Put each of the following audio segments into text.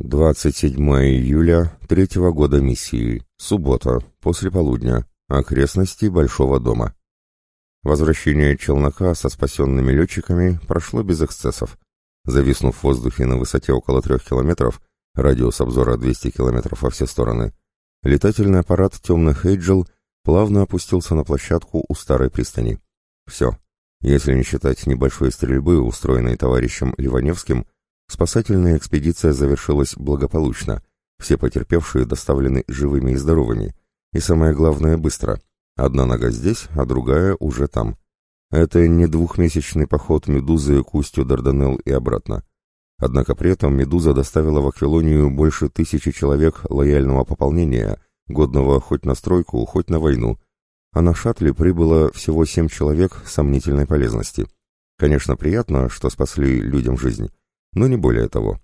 27 июля третьего года миссии. Суббота, после полудня. Окрестности Большого дома. Возвращение челнока со спасенными летчиками прошло без эксцессов. Зависнув в воздухе на высоте около трех километров, радиус обзора 200 километров во все стороны, летательный аппарат темных Эйджел плавно опустился на площадку у старой пристани. Все. Если не считать небольшой стрельбы, устроенной товарищем Ливаневским, Спасательная экспедиция завершилась благополучно. Все потерпевшие доставлены живыми и здоровыми. И самое главное, быстро. Одна нога здесь, а другая уже там. Это не двухмесячный поход «Медузы» к устью Дарданелл и обратно. Однако при этом «Медуза» доставила в Аквилонию больше тысячи человек лояльного пополнения, годного хоть на стройку, хоть на войну. А на шаттле прибыло всего семь человек сомнительной полезности. Конечно, приятно, что спасли людям жизнь но не более того.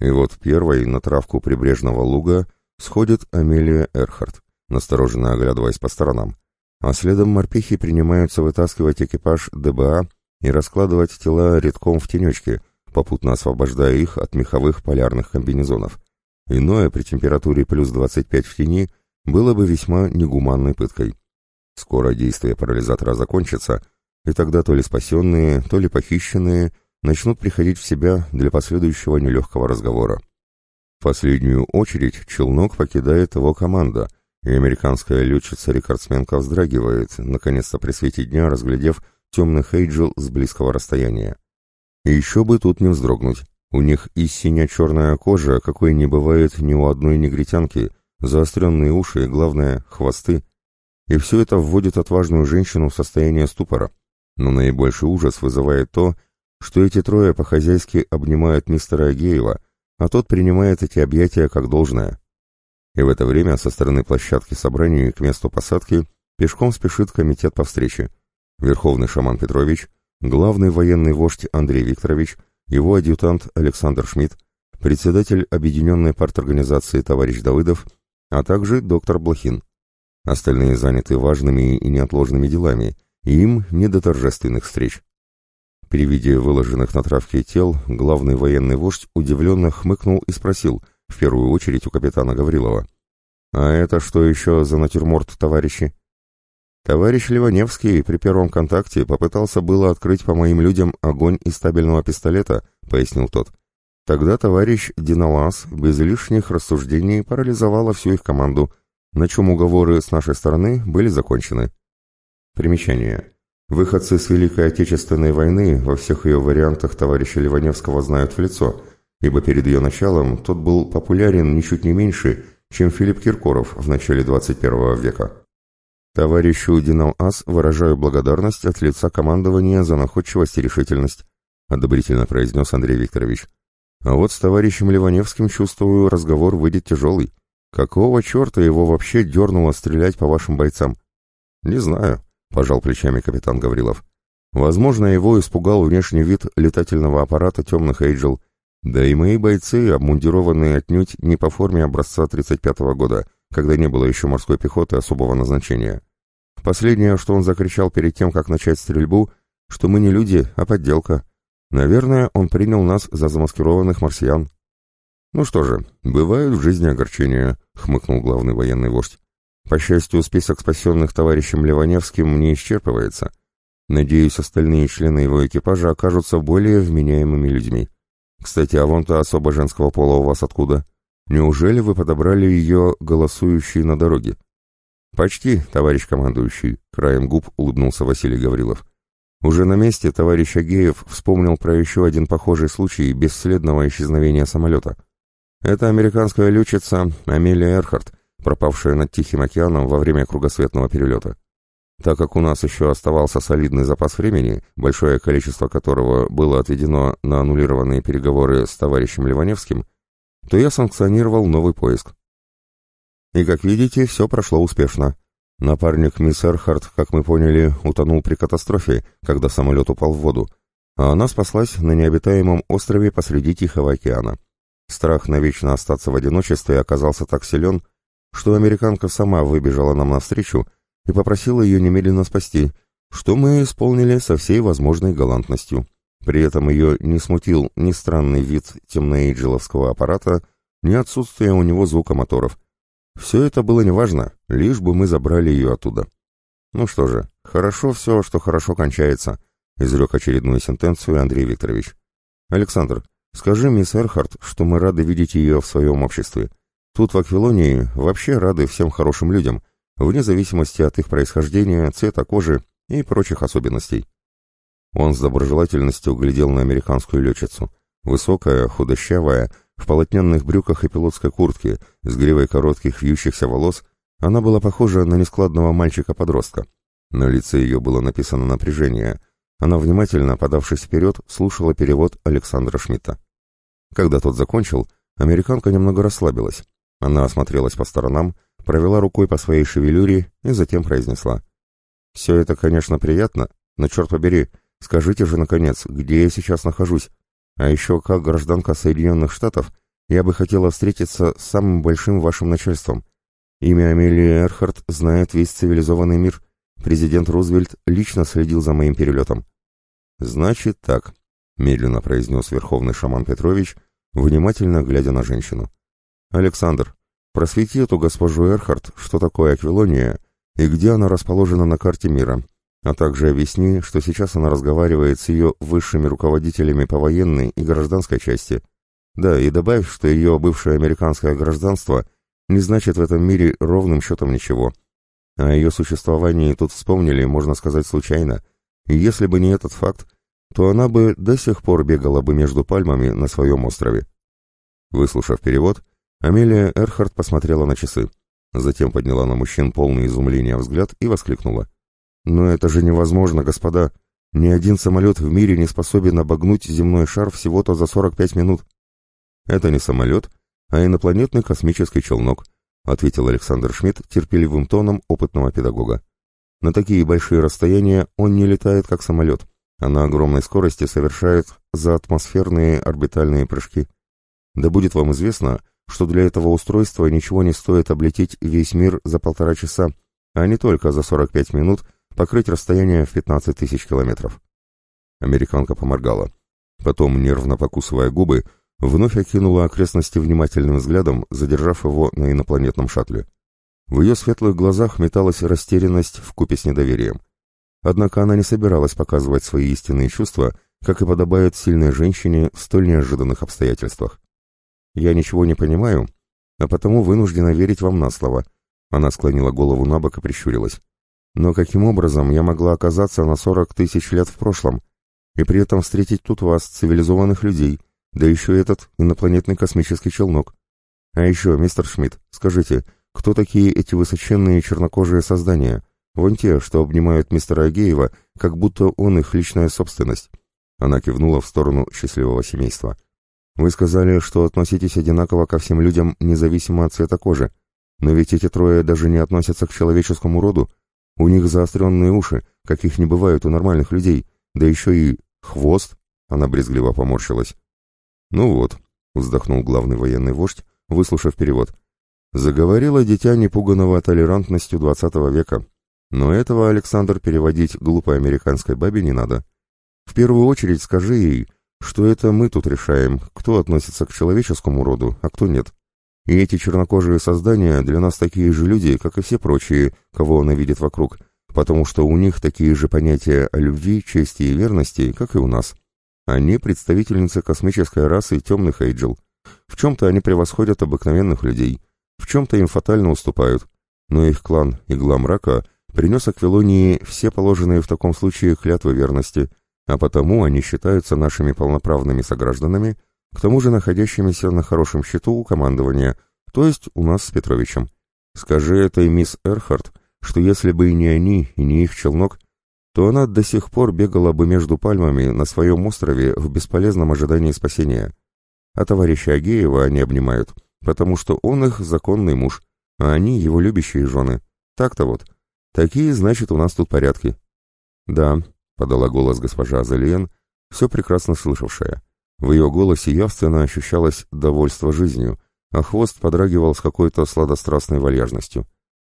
И вот первой на травку прибрежного луга сходит Амелия Эрхард, настороженно оглядываясь по сторонам, а следом морпехи принимаются вытаскивать экипаж ДБА и раскладывать тела редком в тенечке, попутно освобождая их от меховых полярных комбинезонов. Иное при температуре плюс 25 в тени было бы весьма негуманной пыткой. Скоро действие парализатора закончится, и тогда то ли спасенные, то ли похищенные начнут приходить в себя для последующего нелегкого разговора. В последнюю очередь челнок покидает его команда, и американская летчица-рекордсменка вздрагивает, наконец-то при свете дня разглядев темных Эйджел с близкого расстояния. И еще бы тут не вздрогнуть. У них и синя-черная кожа, какой не бывает ни у одной негритянки, заостренные уши и, главное, хвосты. И все это вводит отважную женщину в состояние ступора. Но наибольший ужас вызывает то, что эти трое по-хозяйски обнимают мистера Агеева, а тот принимает эти объятия как должное. И в это время со стороны площадки собраний к месту посадки пешком спешит комитет по встрече. Верховный шаман Петрович, главный военный вождь Андрей Викторович, его адъютант Александр Шмидт, председатель объединенной парторганизации товарищ Давыдов, а также доктор Блохин. Остальные заняты важными и неотложными делами, и им не до торжественных встреч. При виде выложенных на травке тел главный военный вождь удивленно хмыкнул и спросил, в первую очередь у капитана Гаврилова. «А это что еще за натюрморт, товарищи?» Товарищ Ливаневский при первом контакте попытался было открыть по моим людям огонь из стабильного пистолета, пояснил тот. Тогда товарищ Диналас без лишних рассуждений парализовала всю их команду, на чем уговоры с нашей стороны были закончены. Примечание. Выходцы с Великой Отечественной войны во всех ее вариантах товарища Ливаневского знают в лицо, ибо перед ее началом тот был популярен ничуть не меньше, чем Филипп Киркоров в начале 21 века. Товарищу Динал-Ас выражаю благодарность от лица командования за находчивость и решительность, одобрительно произнес Андрей Викторович. А вот с товарищем Ливаневским, чувствую, разговор выйдет тяжелый. Какого черта его вообще дернуло стрелять по вашим бойцам? Не знаю. — пожал плечами капитан Гаврилов. «Возможно, его испугал внешний вид летательного аппарата темных Эйджел, да и мои бойцы, обмундированные отнюдь не по форме образца 35-го года, когда не было еще морской пехоты особого назначения. Последнее, что он закричал перед тем, как начать стрельбу, что мы не люди, а подделка. Наверное, он принял нас за замаскированных марсиан». «Ну что же, бывают в жизни огорчения», — хмыкнул главный военный вождь. По счастью, список спасенных товарищем Ливаневским не исчерпывается. Надеюсь, остальные члены его экипажа окажутся более вменяемыми людьми. Кстати, а вон-то особо женского пола у вас откуда? Неужели вы подобрали ее голосующей на дороге? Почти, товарищ командующий, краем губ улыбнулся Василий Гаврилов. Уже на месте товарищ Агеев вспомнил про еще один похожий случай бесследного исчезновения самолета. Это американская летчица Амелия Эрхарт, пропавшая над Тихим океаном во время кругосветного перелета. Так как у нас еще оставался солидный запас времени, большое количество которого было отведено на аннулированные переговоры с товарищем Ливаневским, то я санкционировал новый поиск. И, как видите, все прошло успешно. Напарник мисс Эрхард, как мы поняли, утонул при катастрофе, когда самолет упал в воду, а она спаслась на необитаемом острове посреди Тихого океана. Страх навечно остаться в одиночестве оказался так силен, что американка сама выбежала нам навстречу и попросила ее немедленно спасти, что мы исполнили со всей возможной галантностью. При этом ее не смутил ни странный вид темноэйджиловского аппарата, ни отсутствие у него звука моторов. Все это было неважно, лишь бы мы забрали ее оттуда. Ну что же, хорошо все, что хорошо кончается, изрек очередную сентенцию Андрей Викторович. Александр, скажи мисс Эрхард, что мы рады видеть ее в своем обществе. Тут в Аквилонии вообще рады всем хорошим людям, вне зависимости от их происхождения, цвета кожи и прочих особенностей. Он с доброжелательностью глядел на американскую летчицу. Высокая, худощавая, в полотняных брюках и пилотской куртке, с гривой коротких вьющихся волос, она была похожа на нескладного мальчика-подростка. На лице ее было написано напряжение. Она внимательно, подавшись вперед, слушала перевод Александра Шмидта. Когда тот закончил, американка немного расслабилась. Она осмотрелась по сторонам, провела рукой по своей шевелюре и затем произнесла. «Все это, конечно, приятно, но, черт побери, скажите же, наконец, где я сейчас нахожусь? А еще, как гражданка Соединенных Штатов, я бы хотела встретиться с самым большим вашим начальством. Имя Амелии Эрхард знает весь цивилизованный мир. Президент Рузвельт лично следил за моим перелетом». «Значит так», — медленно произнес верховный шаман Петрович, внимательно глядя на женщину. «Александр, просвети эту госпожу Эрхард, что такое Аквилония и где она расположена на карте мира, а также объясни, что сейчас она разговаривает с ее высшими руководителями по военной и гражданской части. Да, и добавь, что ее бывшее американское гражданство не значит в этом мире ровным счетом ничего. О ее существовании тут вспомнили, можно сказать, случайно. И если бы не этот факт, то она бы до сих пор бегала бы между пальмами на своем острове. Выслушав перевод, Амелия Эрхард посмотрела на часы. Затем подняла на мужчин полный изумления взгляд и воскликнула. «Но это же невозможно, господа! Ни один самолет в мире не способен обогнуть земной шар всего-то за 45 минут!» «Это не самолет, а инопланетный космический челнок», ответил Александр Шмидт терпеливым тоном опытного педагога. «На такие большие расстояния он не летает, как самолет, а на огромной скорости совершает заатмосферные орбитальные прыжки. Да будет вам известно, что для этого устройства ничего не стоит облететь весь мир за полтора часа, а не только за 45 минут покрыть расстояние в 15 тысяч километров. Американка поморгала. Потом, нервно покусывая губы, вновь окинула окрестности внимательным взглядом, задержав его на инопланетном шаттле. В ее светлых глазах металась растерянность в купе с недоверием. Однако она не собиралась показывать свои истинные чувства, как и подобает сильной женщине в столь неожиданных обстоятельствах. Я ничего не понимаю, а потому вынуждена верить вам на слово. Она склонила голову на бок и прищурилась. Но каким образом я могла оказаться на сорок тысяч лет в прошлом и при этом встретить тут вас, цивилизованных людей, да еще этот инопланетный космический челнок? А еще, мистер Шмидт, скажите, кто такие эти высоченные чернокожие создания? Вон те, что обнимают мистера Агеева, как будто он их личная собственность. Она кивнула в сторону счастливого семейства. Вы сказали, что относитесь одинаково ко всем людям, независимо от цвета кожи. Но ведь эти трое даже не относятся к человеческому роду. У них заостренные уши, каких не бывает у нормальных людей. Да еще и хвост. Она брезгливо поморщилась. Ну вот, вздохнул главный военный вождь, выслушав перевод. Заговорила дитя непуганного толерантностью двадцатого века. Но этого, Александр, переводить глупой американской бабе не надо. В первую очередь скажи ей, что это мы тут решаем, кто относится к человеческому роду, а кто нет. И эти чернокожие создания для нас такие же люди, как и все прочие, кого она видит вокруг, потому что у них такие же понятия о любви, чести и верности, как и у нас. Они представительницы космической расы темных эйджел. В чем-то они превосходят обыкновенных людей, в чем-то им фатально уступают. Но их клан, Игла Мрака, принес Аквилонии все положенные в таком случае клятвы верности – а потому они считаются нашими полноправными согражданами, к тому же находящимися на хорошем счету у командования, то есть у нас с Петровичем. Скажи этой мисс Эрхард, что если бы и не они, и не их челнок, то она до сих пор бегала бы между пальмами на своем острове в бесполезном ожидании спасения. А товарища Агеева они обнимают, потому что он их законный муж, а они его любящие жены. Так-то вот. Такие, значит, у нас тут порядки. Да, — подала голос госпожа Азалиен, все прекрасно слышавшая. В ее голосе явственно ощущалось довольство жизнью, а хвост подрагивал с какой-то сладострастной вальяжностью.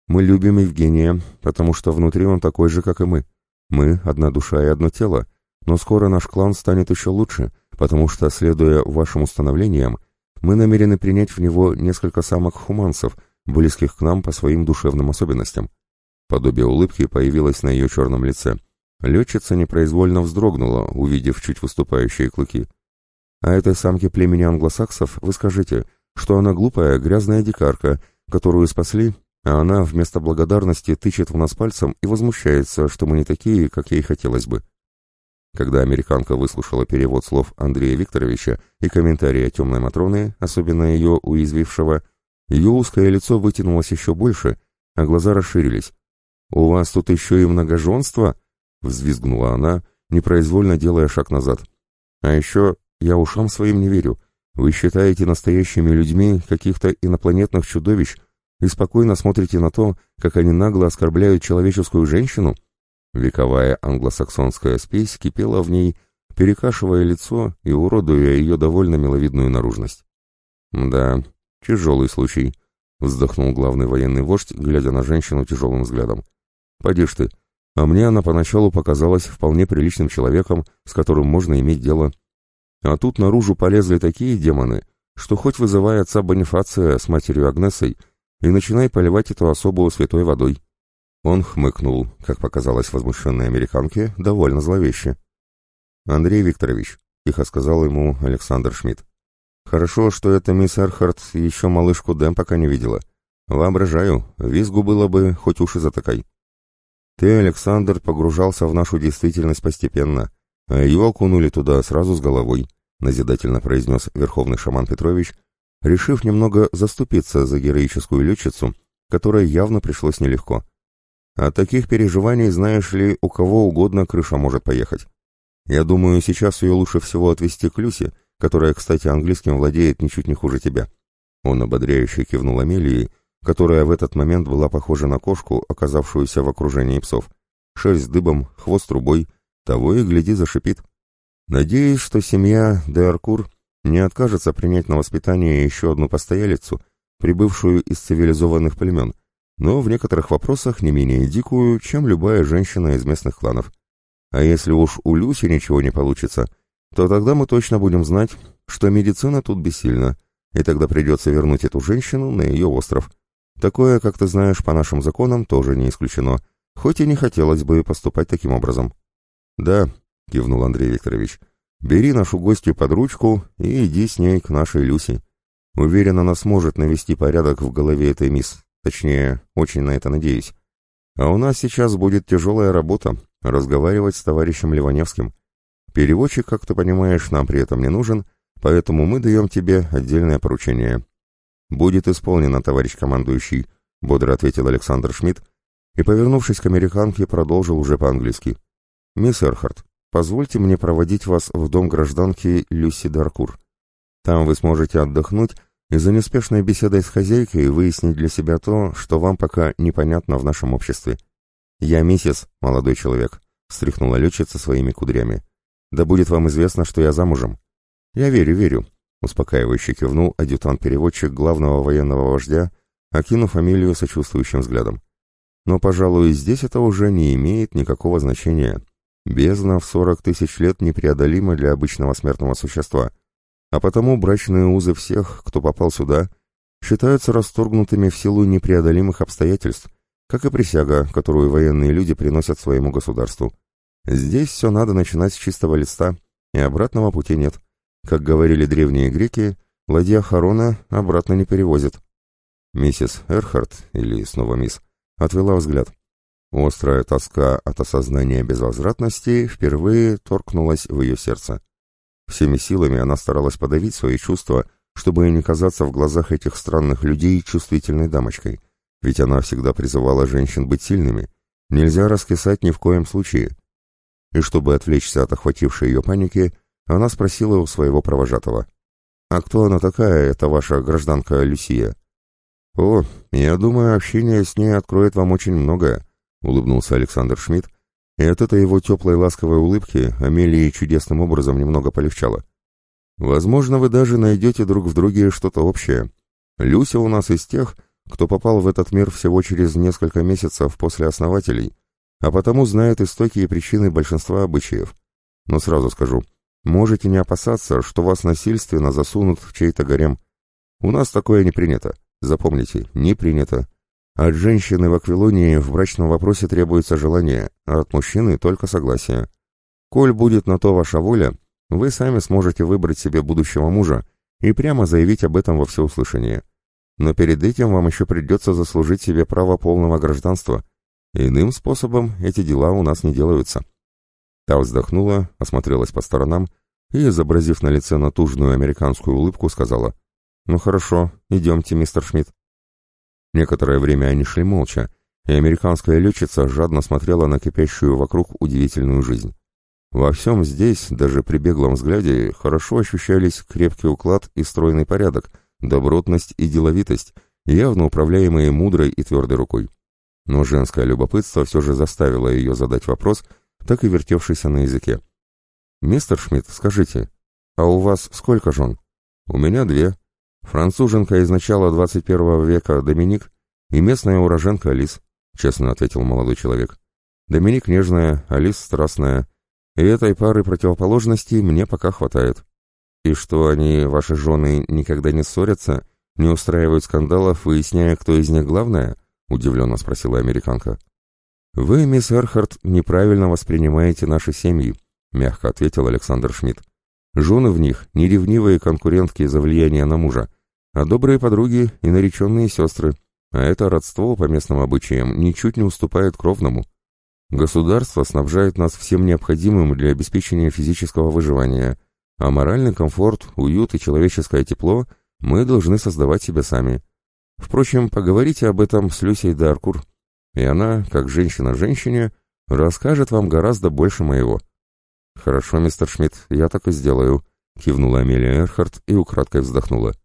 «Мы любим Евгения, потому что внутри он такой же, как и мы. Мы — одна душа и одно тело, но скоро наш клан станет еще лучше, потому что, следуя вашим установлениям, мы намерены принять в него несколько самок хуманцев, близких к нам по своим душевным особенностям. Подобие улыбки появилось на ее черном лице. Летчица непроизвольно вздрогнула, увидев чуть выступающие клыки. А этой самке племени англосаксов вы скажите, что она глупая, грязная дикарка, которую спасли, а она вместо благодарности тычет в нас пальцем и возмущается, что мы не такие, как ей хотелось бы. Когда американка выслушала перевод слов Андрея Викторовича и комментария темной Матроны, особенно ее уязвившего, ее узкое лицо вытянулось еще больше, а глаза расширились. «У вас тут еще и многоженство?» — взвизгнула она, непроизвольно делая шаг назад. «А еще я ушам своим не верю. Вы считаете настоящими людьми каких-то инопланетных чудовищ и спокойно смотрите на то, как они нагло оскорбляют человеческую женщину?» Вековая англосаксонская спесь кипела в ней, перекашивая лицо и уродуя ее довольно миловидную наружность. «Да, тяжелый случай», — вздохнул главный военный вождь, глядя на женщину тяжелым взглядом. «Поди ж ты, а мне она поначалу показалась вполне приличным человеком, с которым можно иметь дело. А тут наружу полезли такие демоны, что хоть вызывай отца Бонифация с матерью Агнесой и начинай поливать эту особу святой водой». Он хмыкнул, как показалось возмущенной американке, довольно зловеще. «Андрей Викторович», — тихо сказал ему Александр Шмидт, «хорошо, что эта мисс Эрхард еще малышку Дэм пока не видела. Воображаю, визгу было бы, хоть уши затыкай». «Ты, Александр, погружался в нашу действительность постепенно, а ее окунули туда сразу с головой», — назидательно произнес верховный шаман Петрович, решив немного заступиться за героическую летчицу, которой явно пришлось нелегко. От таких переживаний, знаешь ли, у кого угодно крыша может поехать. Я думаю, сейчас ее лучше всего отвезти к Люсе, которая, кстати, английским владеет ничуть не хуже тебя». Он ободряюще кивнул Амелии, которая в этот момент была похожа на кошку, оказавшуюся в окружении псов. Шерсть дыбом, хвост трубой, того и гляди зашипит. Надеюсь, что семья де Аркур не откажется принять на воспитание еще одну постоялицу, прибывшую из цивилизованных племен, но в некоторых вопросах не менее дикую, чем любая женщина из местных кланов. А если уж у Люси ничего не получится, то тогда мы точно будем знать, что медицина тут бессильна, и тогда придется вернуть эту женщину на ее остров. Такое, как ты знаешь, по нашим законам тоже не исключено, хоть и не хотелось бы поступать таким образом. «Да», — кивнул Андрей Викторович, — «бери нашу гостью под ручку и иди с ней к нашей Люси. Уверен, она сможет навести порядок в голове этой мисс, Точнее, очень на это надеюсь. А у нас сейчас будет тяжелая работа — разговаривать с товарищем Ливаневским. Переводчик, как ты понимаешь, нам при этом не нужен, поэтому мы даем тебе отдельное поручение. «Будет исполнено, товарищ командующий», — бодро ответил Александр Шмидт и, повернувшись к американке, продолжил уже по-английски. «Мисс Эрхард, позвольте мне проводить вас в дом гражданки Люси Даркур. Там вы сможете отдохнуть и за неспешной беседой с хозяйкой выяснить для себя то, что вам пока непонятно в нашем обществе. «Я миссис, молодой человек», — встряхнула летчица своими кудрями. «Да будет вам известно, что я замужем». «Я верю, верю», — успокаивающе кивнул адъютант-переводчик главного военного вождя, окинув фамилию сочувствующим взглядом. «Но, пожалуй, здесь это уже не имеет никакого значения. Бездна в сорок тысяч лет непреодолима для обычного смертного существа» а потому брачные узы всех, кто попал сюда, считаются расторгнутыми в силу непреодолимых обстоятельств, как и присяга, которую военные люди приносят своему государству. Здесь все надо начинать с чистого листа, и обратного пути нет. Как говорили древние греки, ладья Харона обратно не перевозит. Миссис Эрхард, или снова мисс, отвела взгляд. Острая тоска от осознания безвозвратности впервые торкнулась в ее сердце. Всеми силами она старалась подавить свои чувства, чтобы не казаться в глазах этих странных людей чувствительной дамочкой. Ведь она всегда призывала женщин быть сильными. Нельзя раскисать ни в коем случае. И чтобы отвлечься от охватившей ее паники, она спросила у своего провожатого. «А кто она такая, эта ваша гражданка Люсия?» «О, я думаю, общение с ней откроет вам очень многое», — улыбнулся Александр Шмидт, и от этой его теплой ласковой улыбки Амелии чудесным образом немного полегчало. Возможно, вы даже найдете друг в друге что-то общее. Люся у нас из тех, кто попал в этот мир всего через несколько месяцев после основателей, а потому знает истоки и причины большинства обычаев. Но сразу скажу, можете не опасаться, что вас насильственно засунут в чей-то гарем. У нас такое не принято. Запомните, не принято. От женщины в Аквилонии в брачном вопросе требуется желание, а от мужчины только согласие. Коль будет на то ваша воля, вы сами сможете выбрать себе будущего мужа и прямо заявить об этом во всеуслышание. Но перед этим вам еще придется заслужить себе право полного гражданства. Иным способом эти дела у нас не делаются. Та вздохнула, осмотрелась по сторонам и, изобразив на лице натужную американскую улыбку, сказала, «Ну хорошо, идемте, мистер Шмидт». Некоторое время они шли молча, и американская летчица жадно смотрела на кипящую вокруг удивительную жизнь. Во всем здесь, даже при беглом взгляде, хорошо ощущались крепкий уклад и стройный порядок, добротность и деловитость, явно управляемые мудрой и твердой рукой. Но женское любопытство все же заставило ее задать вопрос, так и вертевшийся на языке. «Мистер Шмидт, скажите, а у вас сколько жен?» «У меня две. Француженка из начала 21 века Доминик и местная уроженка Алис», — честно ответил молодой человек. «Доминик нежная, Алис страстная, и этой пары противоположностей мне пока хватает». «И что, они, ваши жены, никогда не ссорятся, не устраивают скандалов, выясняя, кто из них главная?» — удивленно спросила американка. «Вы, мисс Эрхард, неправильно воспринимаете наши семьи», — мягко ответил Александр Шмидт. «Жены в них — не ревнивые конкурентки за влияние на мужа, а добрые подруги и нареченные сестры, а это родство по местным обычаям ничуть не уступает кровному. Государство снабжает нас всем необходимым для обеспечения физического выживания, а моральный комфорт, уют и человеческое тепло мы должны создавать себе сами. Впрочем, поговорите об этом с Люсей Даркур, и она, как женщина женщине, расскажет вам гораздо больше моего. «Хорошо, мистер Шмидт, я так и сделаю», — кивнула Амелия Эрхард и украдкой вздохнула.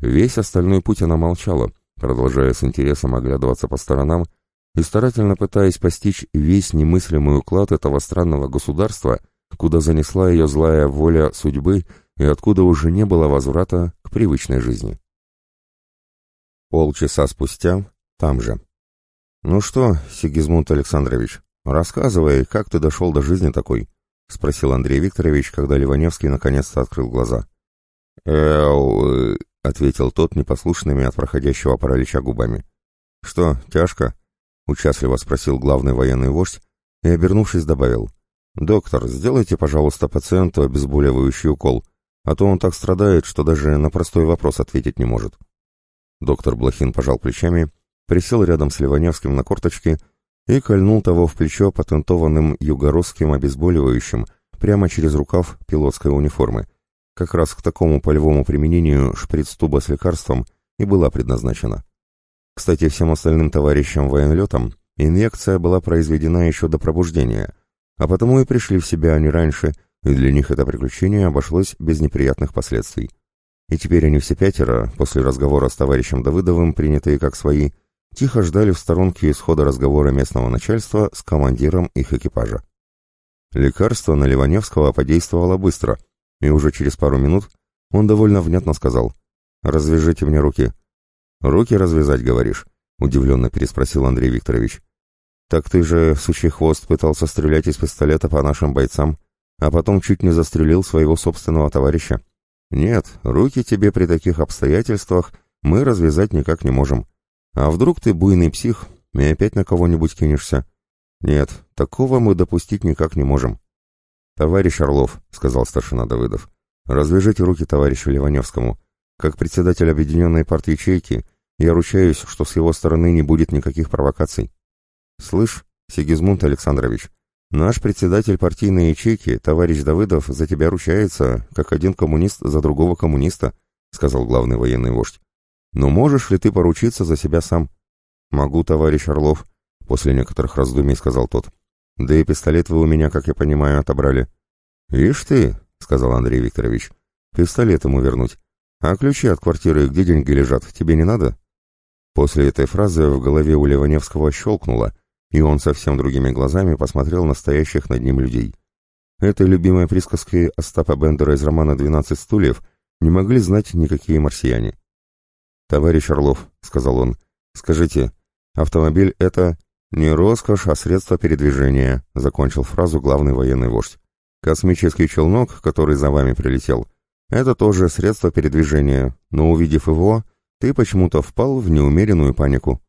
Весь остальной путь она молчала, продолжая с интересом оглядываться по сторонам и старательно пытаясь постичь весь немыслимый уклад этого странного государства, куда занесла ее злая воля судьбы и откуда уже не было возврата к привычной жизни. Полчаса спустя, там же. «Ну что, Сигизмунд Александрович, рассказывай, как ты дошел до жизни такой?» — спросил Андрей Викторович, когда Ливаневский наконец-то открыл глаза. «Эу...» — ответил тот непослушными от проходящего паралича губами. «Что, тяжко?» — участливо спросил главный военный вождь и, обернувшись, добавил. «Доктор, сделайте, пожалуйста, пациенту обезболивающий укол, а то он так страдает, что даже на простой вопрос ответить не может». Доктор Блохин пожал плечами, присел рядом с Ливаневским на корточки и кольнул того в плечо патентованным югородским обезболивающим прямо через рукав пилотской униформы. Как раз к такому полевому применению шприц-туба с лекарством и была предназначена. Кстати, всем остальным товарищам военлетам инъекция была произведена еще до пробуждения, а потому и пришли в себя они раньше, и для них это приключение обошлось без неприятных последствий. И теперь они все пятеро, после разговора с товарищем Давыдовым, принятые как свои, тихо ждали в сторонке исхода разговора местного начальства с командиром их экипажа. Лекарство на Ливаневского подействовало быстро, и уже через пару минут он довольно внятно сказал «Развяжите мне руки». «Руки развязать, говоришь?» — удивленно переспросил Андрей Викторович. «Так ты же, сучий хвост, пытался стрелять из пистолета по нашим бойцам, а потом чуть не застрелил своего собственного товарища». «Нет, руки тебе при таких обстоятельствах мы развязать никак не можем. А вдруг ты буйный псих и опять на кого-нибудь кинешься? Нет, такого мы допустить никак не можем». «Товарищ Орлов», — сказал старшина Давыдов, — «развяжите руки товарищу Ливаневскому. Как председатель объединенной партии ячейки, я ручаюсь, что с его стороны не будет никаких провокаций». «Слышь, Сигизмунд Александрович, Наш председатель партийной ячейки, товарищ Давыдов, за тебя ручается, как один коммунист за другого коммуниста, сказал главный военный вождь. Но можешь ли ты поручиться за себя сам? Могу, товарищ Орлов, после некоторых раздумий сказал тот. Да и пистолет вы у меня, как я понимаю, отобрали. Ишь ты, сказал Андрей Викторович, пистолет ему вернуть. А ключи от квартиры, где деньги лежат, тебе не надо? После этой фразы в голове у Ливаневского щелкнуло, и он совсем другими глазами посмотрел на стоящих над ним людей. Этой любимой присказкой Остапа Бендера из романа «Двенадцать стульев» не могли знать никакие марсиане. «Товарищ Орлов», — сказал он, — «скажите, автомобиль — это не роскошь, а средство передвижения», — закончил фразу главный военный вождь. «Космический челнок, который за вами прилетел, Это тоже средство передвижения, но увидев его, ты почему-то впал в неумеренную панику.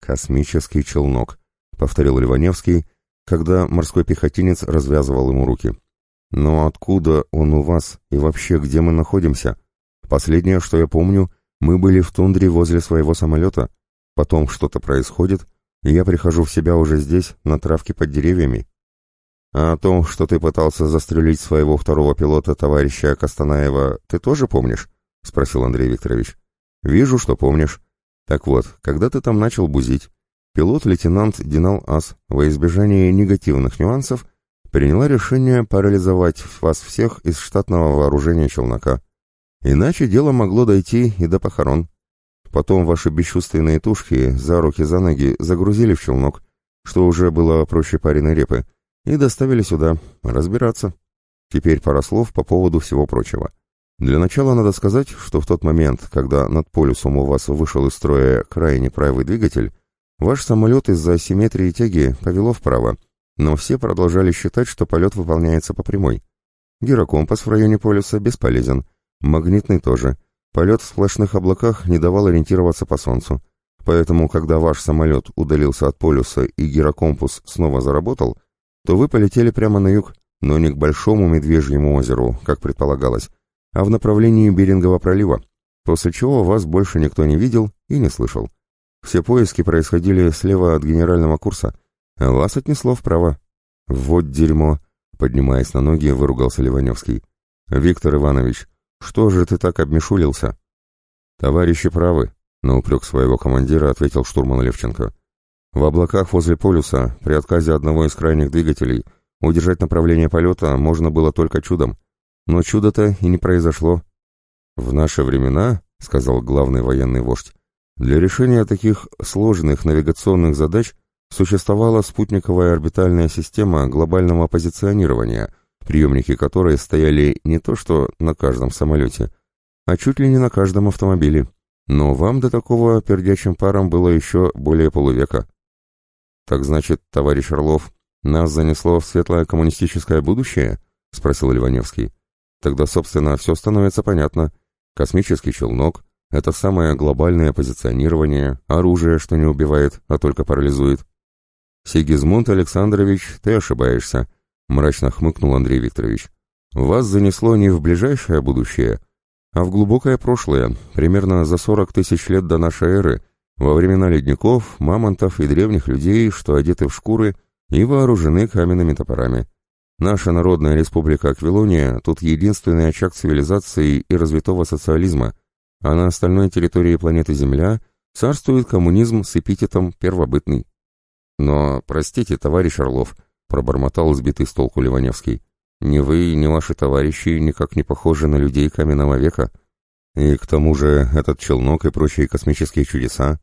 «Космический челнок», — повторил Ливаневский, когда морской пехотинец развязывал ему руки. «Но откуда он у вас и вообще где мы находимся? Последнее, что я помню, мы были в тундре возле своего самолета. Потом что-то происходит, и я прихожу в себя уже здесь, на травке под деревьями. А о том, что ты пытался застрелить своего второго пилота, товарища Костанаева, ты тоже помнишь?» — спросил Андрей Викторович. «Вижу, что помнишь. Так вот, когда ты там начал бузить, пилот-лейтенант Динал Ас во избежание негативных нюансов приняла решение парализовать вас всех из штатного вооружения челнока. Иначе дело могло дойти и до похорон. Потом ваши бесчувственные тушки за руки, за ноги загрузили в челнок, что уже было проще пареной репы, и доставили сюда разбираться. Теперь пара слов по поводу всего прочего. Для начала надо сказать, что в тот момент, когда над полюсом у вас вышел из строя крайне правый двигатель, ваш самолет из-за асимметрии тяги повело вправо, но все продолжали считать, что полет выполняется по прямой. Гирокомпас в районе полюса бесполезен, магнитный тоже. Полет в сплошных облаках не давал ориентироваться по Солнцу. Поэтому, когда ваш самолет удалился от полюса и гирокомпас снова заработал, то вы полетели прямо на юг, но не к Большому Медвежьему озеру, как предполагалось, а в направлении Берингового пролива, после чего вас больше никто не видел и не слышал. Все поиски происходили слева от генерального курса, а вас отнесло вправо. «Вот дерьмо!» — поднимаясь на ноги, выругался Ливаневский. «Виктор Иванович, что же ты так обмешулился?» «Товарищи правы», — на упрек своего командира ответил штурман Левченко. «В облаках возле полюса, при отказе одного из крайних двигателей, удержать направление полета можно было только чудом. Но чудо-то и не произошло. В наши времена, сказал главный военный вождь, для решения таких сложных навигационных задач существовала спутниковая орбитальная система глобального позиционирования, приемники которой стояли не то что на каждом самолете, а чуть ли не на каждом автомобиле. Но вам до такого пердячим паром было еще более полувека. Так значит, товарищ Орлов, нас занесло в светлое коммунистическое будущее? — спросил Ливаневский. Тогда, собственно, все становится понятно. Космический челнок — это самое глобальное позиционирование, оружие, что не убивает, а только парализует. «Сигизмунд Александрович, ты ошибаешься», — мрачно хмыкнул Андрей Викторович. «Вас занесло не в ближайшее будущее, а в глубокое прошлое, примерно за сорок тысяч лет до нашей эры, во времена ледников, мамонтов и древних людей, что одеты в шкуры и вооружены каменными топорами. Наша народная республика Аквилония тут единственный очаг цивилизации и развитого социализма, а на остальной территории планеты Земля царствует коммунизм с эпитетом первобытный. Но, простите, товарищ Орлов, пробормотал сбитый с толку Ливаневский, ни вы, ни ваши товарищи никак не похожи на людей каменного века. И к тому же этот челнок и прочие космические чудеса.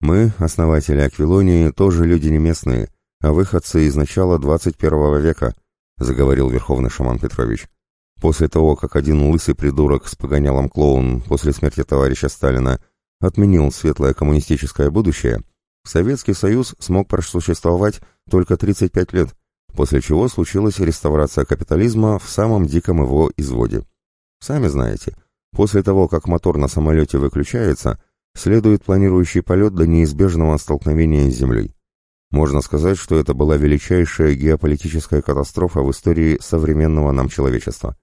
Мы, основатели Аквилонии, тоже люди не местные, а выходцы из начала 21 века, — заговорил верховный шаман Петрович. После того, как один лысый придурок с погонялом клоун после смерти товарища Сталина отменил светлое коммунистическое будущее, Советский Союз смог просуществовать только 35 лет, после чего случилась реставрация капитализма в самом диком его изводе. Сами знаете, после того, как мотор на самолете выключается, следует планирующий полет до неизбежного столкновения с Землей. Можно сказать, что это была величайшая геополитическая катастрофа в истории современного нам человечества.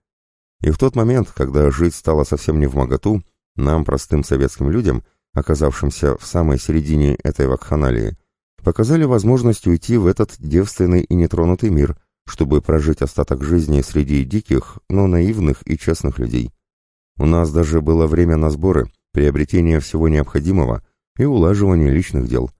И в тот момент, когда жить стало совсем не в моготу, нам, простым советским людям, оказавшимся в самой середине этой вакханалии, показали возможность уйти в этот девственный и нетронутый мир, чтобы прожить остаток жизни среди диких, но наивных и честных людей. У нас даже было время на сборы, приобретение всего необходимого и улаживание личных дел –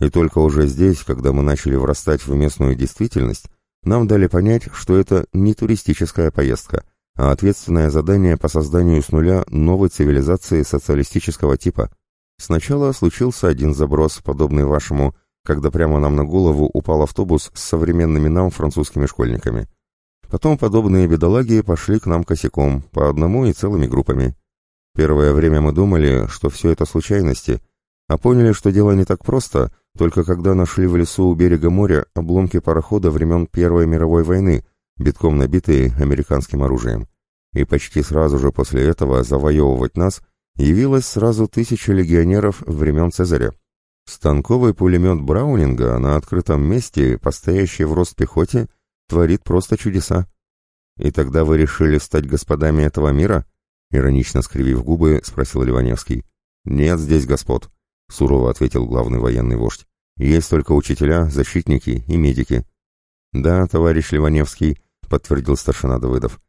и только уже здесь, когда мы начали врастать в местную действительность, нам дали понять, что это не туристическая поездка, а ответственное задание по созданию с нуля новой цивилизации социалистического типа. Сначала случился один заброс, подобный вашему, когда прямо нам на голову упал автобус с современными нам французскими школьниками. Потом подобные бедолаги пошли к нам косяком, по одному и целыми группами. Первое время мы думали, что все это случайности, а поняли, что дело не так просто, только когда нашли в лесу у берега моря обломки парохода времен Первой мировой войны, битком набитые американским оружием. и почти сразу же после этого завоевывать нас явилось сразу тысяча легионеров времен Цезаря. Станковый пулемет Браунинга на открытом месте, постоящий в рост пехоте, творит просто чудеса. «И тогда вы решили стать господами этого мира?» Иронично скривив губы, спросил Ливаневский. «Нет здесь господ», — сурово ответил главный военный вождь. «Есть только учителя, защитники и медики». «Да, товарищ Ливаневский», — подтвердил старшина Давыдов.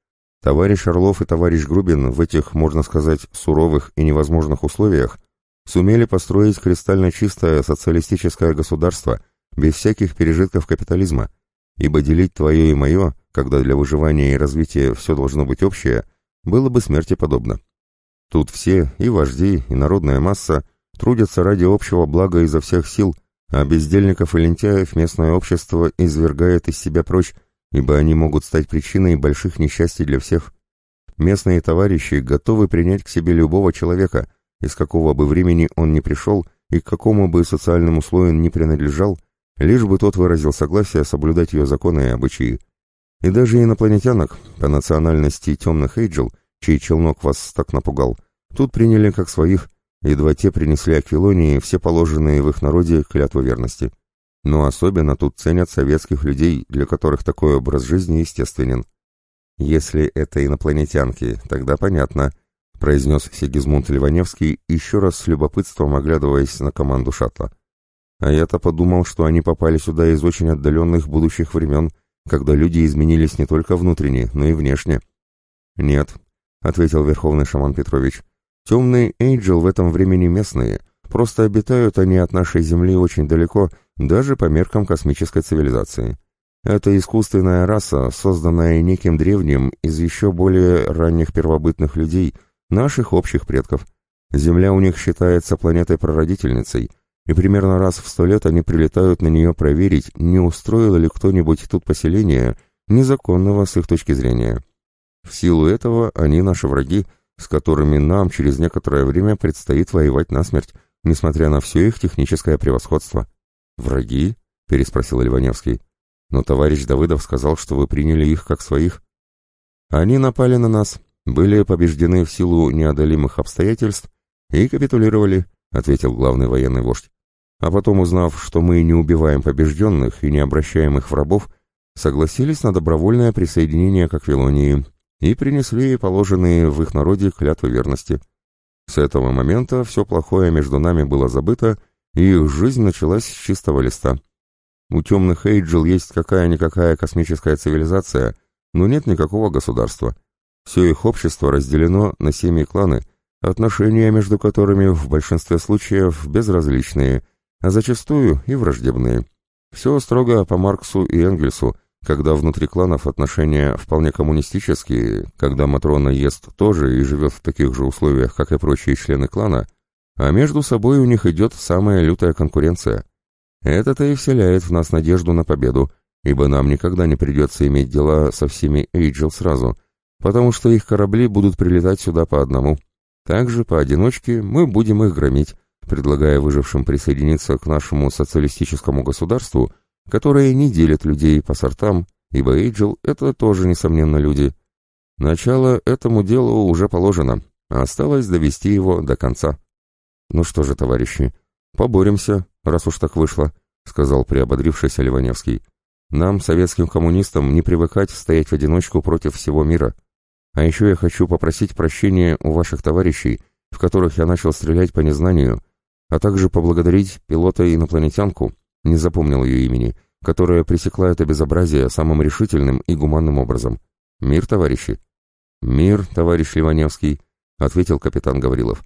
«Товарищ Орлов и товарищ Грубин в этих, можно сказать, суровых и невозможных условиях сумели построить кристально чистое социалистическое государство без всяких пережитков капитализма, ибо делить твое и мое, когда для выживания и развития все должно быть общее, было бы смерти подобно. Тут все, и вожди, и народная масса, трудятся ради общего блага изо всех сил, а бездельников и лентяев местное общество извергает из себя прочь, ибо они могут стать причиной больших несчастий для всех. Местные товарищи готовы принять к себе любого человека, из какого бы времени он ни пришел и к какому бы социальному слою не принадлежал, лишь бы тот выразил согласие соблюдать ее законы и обычаи. И даже инопланетянок, по национальности темных Эйджел, чей челнок вас так напугал, тут приняли как своих, едва те принесли Аквилонии все положенные в их народе клятвы верности. Но особенно тут ценят советских людей, для которых такой образ жизни естественен. Если это инопланетянки, тогда понятно, произнес Сигизмунд Ливаневский, еще раз с любопытством оглядываясь на команду шаттла. А я-то подумал, что они попали сюда из очень отдаленных будущих времен, когда люди изменились не только внутренне, но и внешне. «Нет», — ответил Верховный Шаман Петрович, — «темные Эйджел в этом времени местные, просто обитают они от нашей Земли очень далеко, даже по меркам космической цивилизации. Это искусственная раса, созданная неким древним из еще более ранних первобытных людей, наших общих предков. Земля у них считается планетой-прародительницей — и примерно раз в сто лет они прилетают на нее проверить, не устроило ли кто-нибудь тут поселение, незаконного с их точки зрения. В силу этого они наши враги, с которыми нам через некоторое время предстоит воевать насмерть, несмотря на все их техническое превосходство. «Враги?» — переспросил Ливаневский. «Но товарищ Давыдов сказал, что вы приняли их как своих». «Они напали на нас, были побеждены в силу неодолимых обстоятельств и капитулировали», — ответил главный военный вождь. А потом, узнав, что мы не убиваем побежденных и не обращаем их в рабов, согласились на добровольное присоединение к Аквилонии и принесли положенные в их народе клятвы верности. С этого момента все плохое между нами было забыто, и их жизнь началась с чистого листа. У темных Эйджел есть какая-никакая космическая цивилизация, но нет никакого государства. Все их общество разделено на семьи кланы, отношения между которыми в большинстве случаев безразличные, а зачастую и враждебные. Все строго по Марксу и Энгельсу, когда внутри кланов отношения вполне коммунистические, когда Матрона ест тоже и живет в таких же условиях, как и прочие члены клана, а между собой у них идет самая лютая конкуренция. Это-то и вселяет в нас надежду на победу, ибо нам никогда не придется иметь дела со всеми Эйджел сразу, потому что их корабли будут прилетать сюда по одному – также поодиночке мы будем их громить, предлагая выжившим присоединиться к нашему социалистическому государству, которое не делит людей по сортам, ибо Эйджел — это тоже, несомненно, люди. Начало этому делу уже положено, а осталось довести его до конца. «Ну что же, товарищи, поборемся, раз уж так вышло», — сказал приободрившийся Ливаневский. «Нам, советским коммунистам, не привыкать стоять в одиночку против всего мира». А еще я хочу попросить прощения у ваших товарищей, в которых я начал стрелять по незнанию, а также поблагодарить пилота-инопланетянку, не запомнил ее имени, которая пресекла это безобразие самым решительным и гуманным образом. Мир, товарищи? Мир, товарищ Ливаневский, ответил капитан Гаврилов.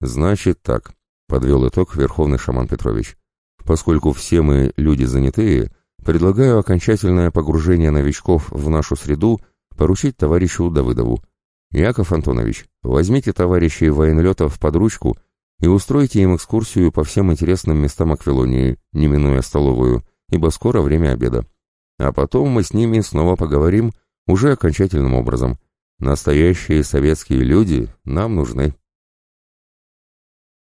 Значит так, подвел итог верховный шаман Петрович. Поскольку все мы люди занятые, предлагаю окончательное погружение новичков в нашу среду поручить товарищу Давыдову. «Яков Антонович, возьмите товарищей военлетов под ручку и устройте им экскурсию по всем интересным местам Аквилонии, не минуя столовую, ибо скоро время обеда. А потом мы с ними снова поговорим уже окончательным образом. Настоящие советские люди нам нужны».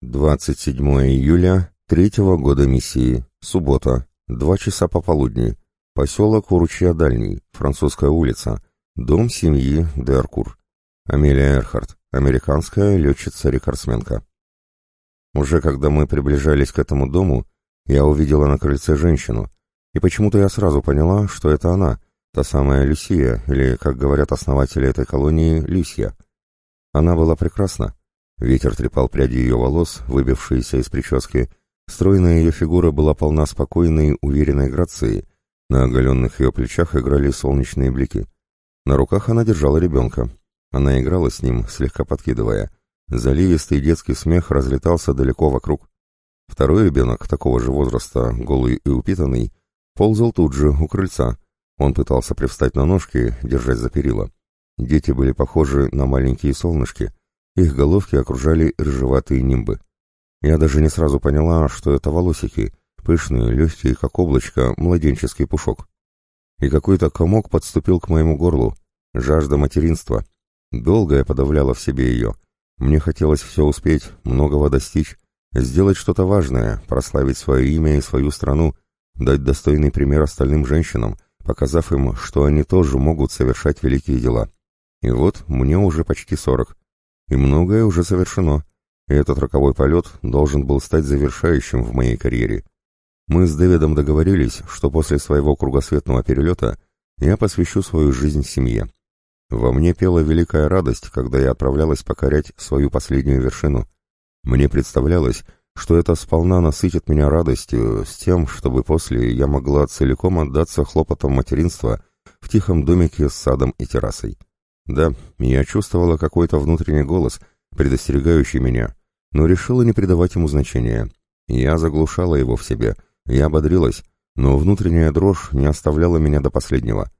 27 июля третьего года миссии. Суббота. Два часа пополудни. Поселок у ручья Дальний. Французская улица. Дом семьи Деркур. Амелия Эрхард, американская летчица-рекордсменка. Уже когда мы приближались к этому дому, я увидела на крыльце женщину, и почему-то я сразу поняла, что это она, та самая Люсия, или, как говорят основатели этой колонии, Люсья. Она была прекрасна. Ветер трепал пряди ее волос, выбившиеся из прически. Стройная ее фигура была полна спокойной, уверенной грации. На оголенных ее плечах играли солнечные блики. На руках она держала ребенка. Она играла с ним, слегка подкидывая. Заливистый детский смех разлетался далеко вокруг. Второй ребенок, такого же возраста, голый и упитанный, ползал тут же, у крыльца. Он пытался привстать на ножки, держась за перила. Дети были похожи на маленькие солнышки. Их головки окружали рыжеватые нимбы. Я даже не сразу поняла, что это волосики, пышные, легкие, как облачко, младенческий пушок. И какой-то комок подступил к моему горлу. Жажда материнства. Долго я подавляла в себе ее. Мне хотелось все успеть, многого достичь, сделать что-то важное, прославить свое имя и свою страну, дать достойный пример остальным женщинам, показав им, что они тоже могут совершать великие дела. И вот мне уже почти сорок. И многое уже совершено. И этот роковой полет должен был стать завершающим в моей карьере. Мы с Дэвидом договорились, что после своего кругосветного перелета я посвящу свою жизнь семье. Во мне пела великая радость, когда я отправлялась покорять свою последнюю вершину. Мне представлялось, что это сполна насытит меня радостью с тем, чтобы после я могла целиком отдаться хлопотам материнства в тихом домике с садом и террасой. Да, я чувствовала какой-то внутренний голос, предостерегающий меня, но решила не придавать ему значения. Я заглушала его в себе, я ободрилась, но внутренняя дрожь не оставляла меня до последнего.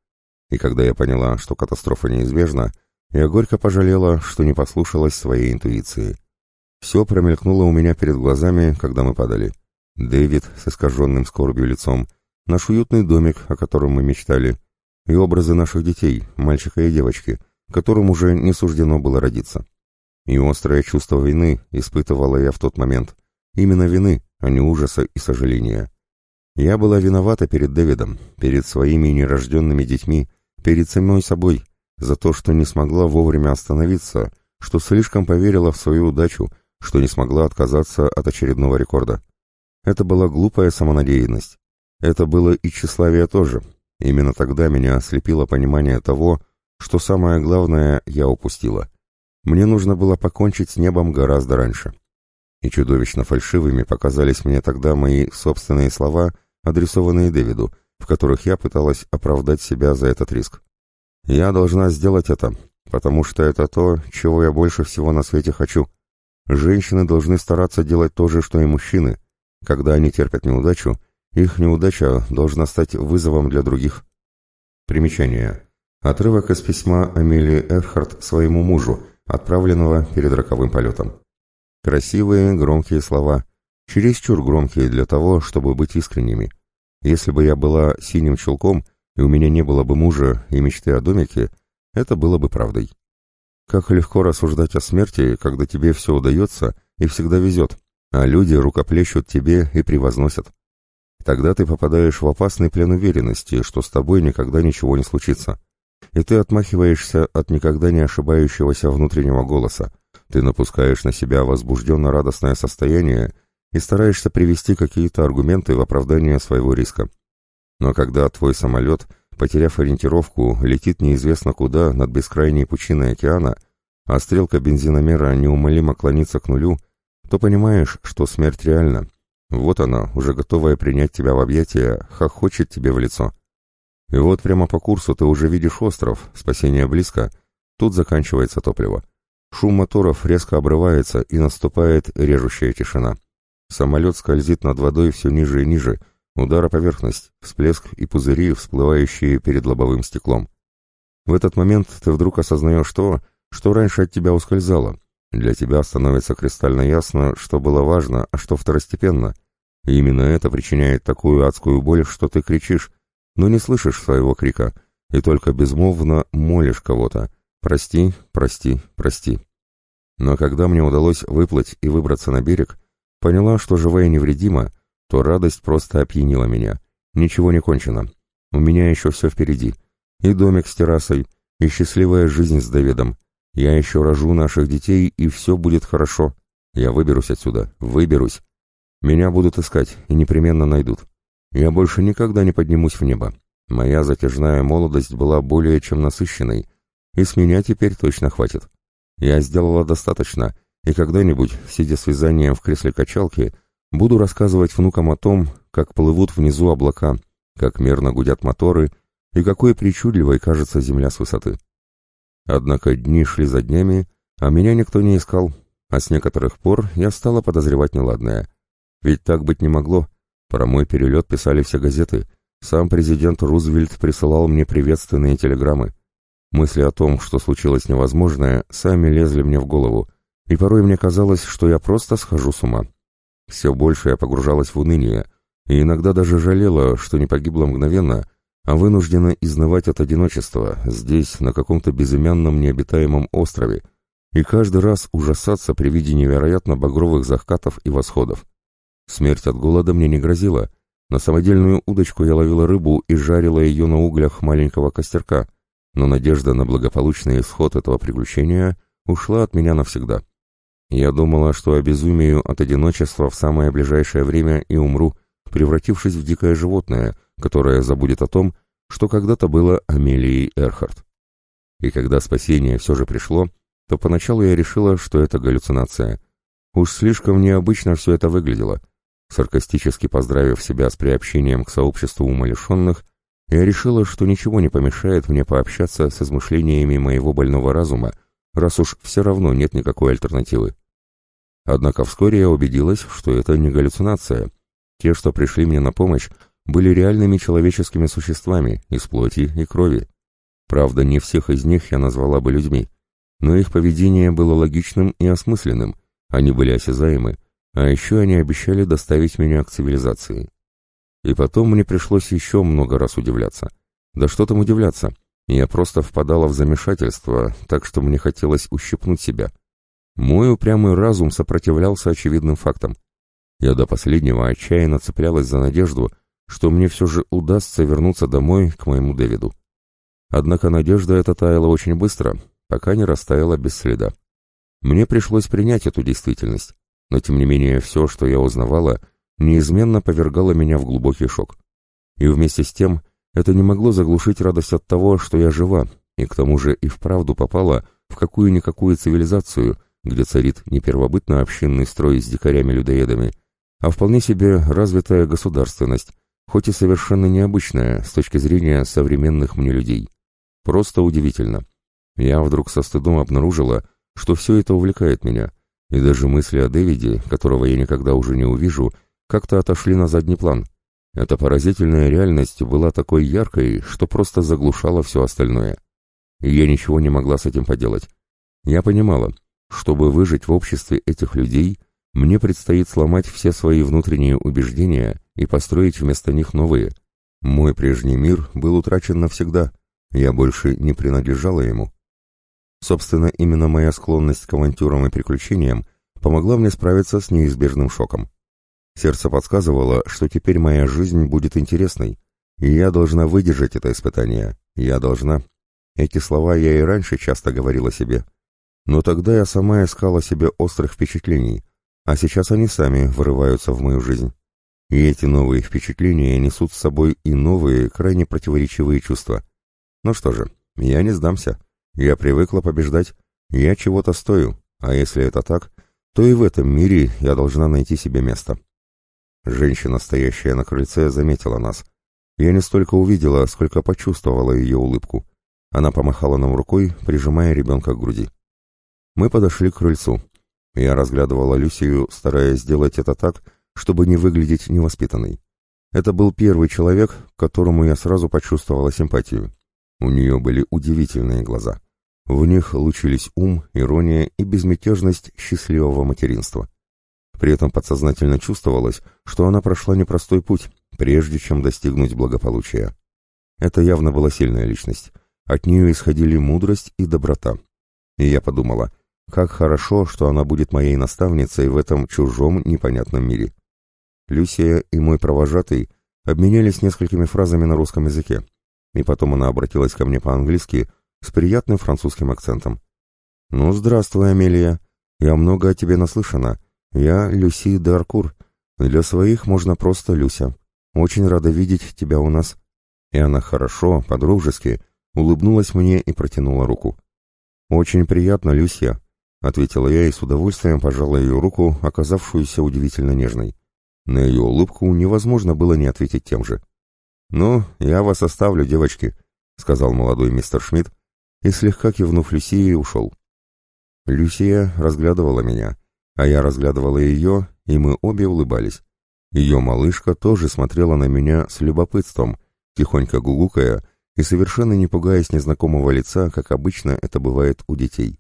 И когда я поняла, что катастрофа неизбежна, я горько пожалела, что не послушалась своей интуиции. Все промелькнуло у меня перед глазами, когда мы падали. Дэвид с искаженным скорбью лицом, наш уютный домик, о котором мы мечтали, и образы наших детей, мальчика и девочки, которым уже не суждено было родиться. И острое чувство вины испытывала я в тот момент. Именно вины, а не ужаса и сожаления. Я была виновата перед Дэвидом, перед своими нерожденными детьми, перед самой собой, за то, что не смогла вовремя остановиться, что слишком поверила в свою удачу, что не смогла отказаться от очередного рекорда. Это была глупая самонадеянность. Это было и тщеславие тоже. Именно тогда меня ослепило понимание того, что самое главное я упустила. Мне нужно было покончить с небом гораздо раньше. И чудовищно фальшивыми показались мне тогда мои собственные слова, адресованные Дэвиду, в которых я пыталась оправдать себя за этот риск. Я должна сделать это, потому что это то, чего я больше всего на свете хочу. Женщины должны стараться делать то же, что и мужчины. Когда они терпят неудачу, их неудача должна стать вызовом для других. Примечание. Отрывок из письма Амелии Эрхард своему мужу, отправленного перед роковым полетом. Красивые, громкие слова, чересчур громкие для того, чтобы быть искренними. Если бы я была синим чулком, и у меня не было бы мужа и мечты о домике, это было бы правдой. Как легко рассуждать о смерти, когда тебе все удается и всегда везет, а люди рукоплещут тебе и превозносят. Тогда ты попадаешь в опасный плен уверенности, что с тобой никогда ничего не случится и ты отмахиваешься от никогда не ошибающегося внутреннего голоса. Ты напускаешь на себя возбужденно-радостное состояние и стараешься привести какие-то аргументы в оправдание своего риска. Но когда твой самолет, потеряв ориентировку, летит неизвестно куда над бескрайней пучиной океана, а стрелка бензиномера неумолимо клонится к нулю, то понимаешь, что смерть реальна. Вот она, уже готовая принять тебя в объятия, хохочет тебе в лицо. И вот прямо по курсу ты уже видишь остров, спасение близко. Тут заканчивается топливо. Шум моторов резко обрывается и наступает режущая тишина. Самолет скользит над водой все ниже и ниже, удар о поверхность, всплеск и пузыри, всплывающие перед лобовым стеклом. В этот момент ты вдруг осознаешь то, что раньше от тебя ускользало. Для тебя становится кристально ясно, что было важно, а что второстепенно. И именно это причиняет такую адскую боль, что ты кричишь, но не слышишь своего крика и только безмолвно молишь кого-то «Прости, прости, прости». Но когда мне удалось выплыть и выбраться на берег, поняла, что жива и невредима, то радость просто опьянила меня. Ничего не кончено. У меня еще все впереди. И домик с террасой, и счастливая жизнь с Давидом. Я еще рожу наших детей, и все будет хорошо. Я выберусь отсюда, выберусь. Меня будут искать и непременно найдут. Я больше никогда не поднимусь в небо. Моя затяжная молодость была более чем насыщенной, и с меня теперь точно хватит. Я сделала достаточно, и когда-нибудь, сидя с вязанием в кресле качалки, буду рассказывать внукам о том, как плывут внизу облака, как мерно гудят моторы и какой причудливой кажется земля с высоты. Однако дни шли за днями, а меня никто не искал, а с некоторых пор я стала подозревать неладное. Ведь так быть не могло. Про мой перелет писали все газеты. Сам президент Рузвельт присылал мне приветственные телеграммы. Мысли о том, что случилось невозможное, сами лезли мне в голову, и порой мне казалось, что я просто схожу с ума. Все больше я погружалась в уныние, и иногда даже жалела, что не погибла мгновенно, а вынуждена изнывать от одиночества здесь, на каком-то безымянном необитаемом острове, и каждый раз ужасаться при виде невероятно багровых закатов и восходов. Смерть от голода мне не грозила. На самодельную удочку я ловила рыбу и жарила ее на углях маленького костерка, но надежда на благополучный исход этого приключения ушла от меня навсегда. Я думала, что обезумею от одиночества в самое ближайшее время и умру, превратившись в дикое животное, которое забудет о том, что когда-то было Амелией Эрхард. И когда спасение все же пришло, то поначалу я решила, что это галлюцинация. Уж слишком необычно все это выглядело. Саркастически поздравив себя с приобщением к сообществу умалишенных, я решила, что ничего не помешает мне пообщаться с измышлениями моего больного разума, раз уж все равно нет никакой альтернативы. Однако вскоре я убедилась, что это не галлюцинация. Те, что пришли мне на помощь, были реальными человеческими существами из плоти и крови. Правда, не всех из них я назвала бы людьми, но их поведение было логичным и осмысленным, они были осязаемы, а еще они обещали доставить меня к цивилизации. И потом мне пришлось еще много раз удивляться. Да что там удивляться? Я просто впадала в замешательство, так что мне хотелось ущипнуть себя. Мой упрямый разум сопротивлялся очевидным фактам. Я до последнего отчаянно цеплялась за надежду, что мне все же удастся вернуться домой к моему Дэвиду. Однако надежда эта таяла очень быстро, пока не растаяла без следа. Мне пришлось принять эту действительность, но тем не менее все, что я узнавала, неизменно повергало меня в глубокий шок. И вместе с тем это не могло заглушить радость от того, что я жива, и к тому же и вправду попала в какую-никакую цивилизацию, где царит не первобытно-общинный строй с дикарями-людоедами, а вполне себе развитая государственность, хоть и совершенно необычная с точки зрения современных мне людей. Просто удивительно. Я вдруг со стыдом обнаружила, что все это увлекает меня, и даже мысли о Дэвиде, которого я никогда уже не увижу, как-то отошли на задний план. Эта поразительная реальность была такой яркой, что просто заглушала все остальное. И я ничего не могла с этим поделать. Я понимала, чтобы выжить в обществе этих людей, мне предстоит сломать все свои внутренние убеждения и построить вместо них новые. Мой прежний мир был утрачен навсегда, я больше не принадлежала ему. Собственно, именно моя склонность к авантюрам и приключениям помогла мне справиться с неизбежным шоком. Сердце подсказывало, что теперь моя жизнь будет интересной, и я должна выдержать это испытание. Я должна. Эти слова я и раньше часто говорила себе. Но тогда я сама искала себе острых впечатлений, а сейчас они сами вырываются в мою жизнь. И эти новые впечатления несут с собой и новые, крайне противоречивые чувства. Ну что же, я не сдамся. Я привыкла побеждать, я чего-то стою, а если это так, то и в этом мире я должна найти себе место. Женщина, стоящая на крыльце, заметила нас. Я не столько увидела, сколько почувствовала ее улыбку. Она помахала нам рукой, прижимая ребенка к груди. Мы подошли к крыльцу. Я разглядывала Люсию, стараясь сделать это так, чтобы не выглядеть невоспитанной. Это был первый человек, к которому я сразу почувствовала симпатию. У нее были удивительные глаза. В них лучились ум, ирония и безмятежность счастливого материнства. При этом подсознательно чувствовалось, что она прошла непростой путь, прежде чем достигнуть благополучия. Это явно была сильная личность. От нее исходили мудрость и доброта. И я подумала, как хорошо, что она будет моей наставницей в этом чужом непонятном мире. Люсия и мой провожатый обменялись несколькими фразами на русском языке, и потом она обратилась ко мне по-английски, с приятным французским акцентом. «Ну, здравствуй, Амелия. Я много о тебе наслышана. Я Люси Даркур. Для своих можно просто Люся. Очень рада видеть тебя у нас». И она хорошо, по-дружески, улыбнулась мне и протянула руку. «Очень приятно, Люсья», — ответила я и с удовольствием пожала ее руку, оказавшуюся удивительно нежной. На ее улыбку невозможно было не ответить тем же. «Ну, я вас оставлю, девочки», — сказал молодой мистер Шмидт, и, слегка кивнув Люсии, ушел. Люсия разглядывала меня, а я разглядывала ее, и мы обе улыбались. Ее малышка тоже смотрела на меня с любопытством, тихонько гугукая и совершенно не пугаясь незнакомого лица, как обычно это бывает у детей.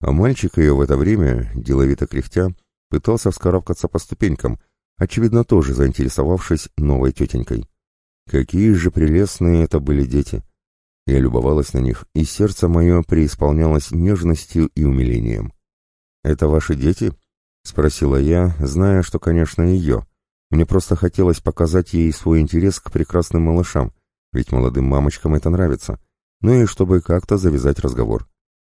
А мальчик ее в это время, деловито кряхтя, пытался вскарабкаться по ступенькам, очевидно тоже заинтересовавшись новой тетенькой. Какие же прелестные это были дети! Я любовалась на них, и сердце мое преисполнялось нежностью и умилением. «Это ваши дети?» — спросила я, зная, что, конечно, ее. Мне просто хотелось показать ей свой интерес к прекрасным малышам, ведь молодым мамочкам это нравится. Ну и чтобы как-то завязать разговор.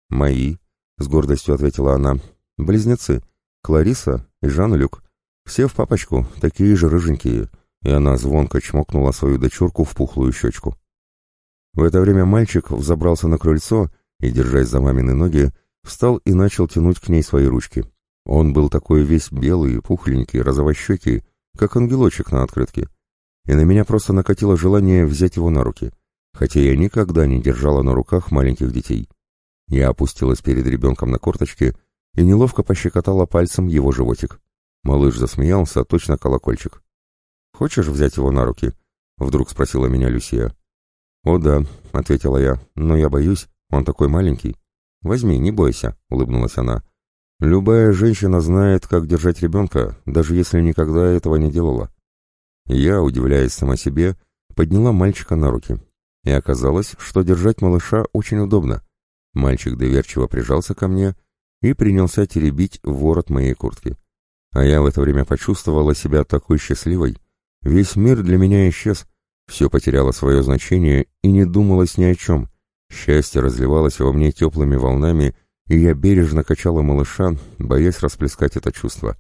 «Мои», — с гордостью ответила она, — «близнецы, Клариса и Жан-Люк. Все в папочку, такие же рыженькие». И она звонко чмокнула свою дочурку в пухлую щечку. В это время мальчик взобрался на крыльцо и, держась за мамины ноги, встал и начал тянуть к ней свои ручки. Он был такой весь белый, пухленький, розовощекий, как ангелочек на открытке. И на меня просто накатило желание взять его на руки, хотя я никогда не держала на руках маленьких детей. Я опустилась перед ребенком на корточки и неловко пощекотала пальцем его животик. Малыш засмеялся, точно колокольчик. «Хочешь взять его на руки?» — вдруг спросила меня Люсия. «О да», — ответила я, — «но я боюсь, он такой маленький». «Возьми, не бойся», — улыбнулась она. «Любая женщина знает, как держать ребенка, даже если никогда этого не делала». Я, удивляясь сама себе, подняла мальчика на руки. И оказалось, что держать малыша очень удобно. Мальчик доверчиво прижался ко мне и принялся теребить ворот моей куртки. А я в это время почувствовала себя такой счастливой. Весь мир для меня исчез, все потеряло свое значение и не думалось ни о чем. Счастье разливалось во мне теплыми волнами, и я бережно качала малыша, боясь расплескать это чувство.